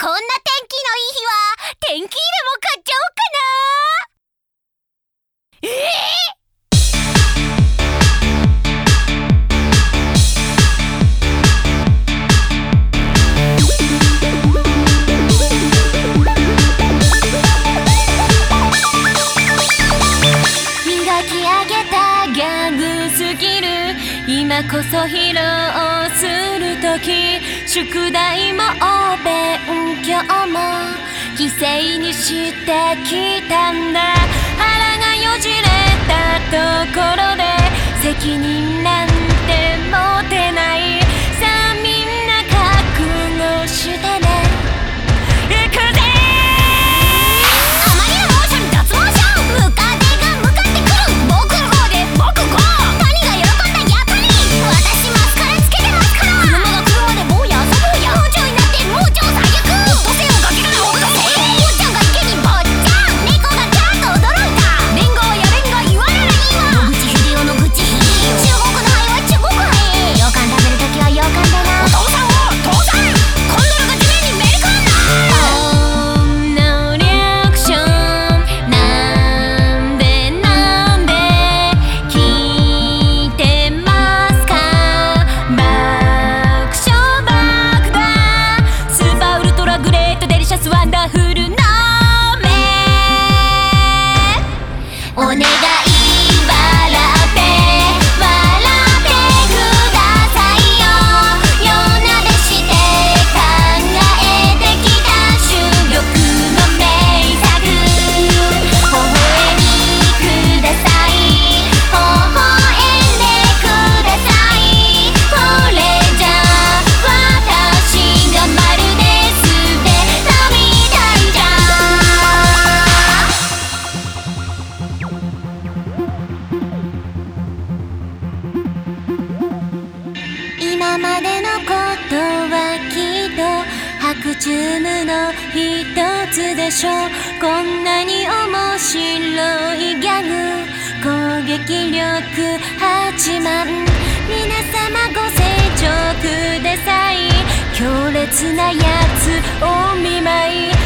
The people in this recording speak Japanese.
こんな天気のいい日は天気入れもか。こそ披露する時宿題もお勉強も。犠牲にしてきたんだ。腹がよじれたところで責任なん moneda. 今までのことはきっと白チュームの一つでしょ。うこんなに面白いギャグ。攻撃力8万皆様ご成長ください強烈なやつお見舞い